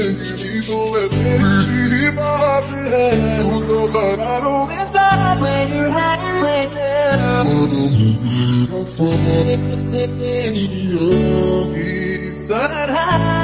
baby, don't let me leave my head. Who knows that I don't miss out when you're hiding right there. That high.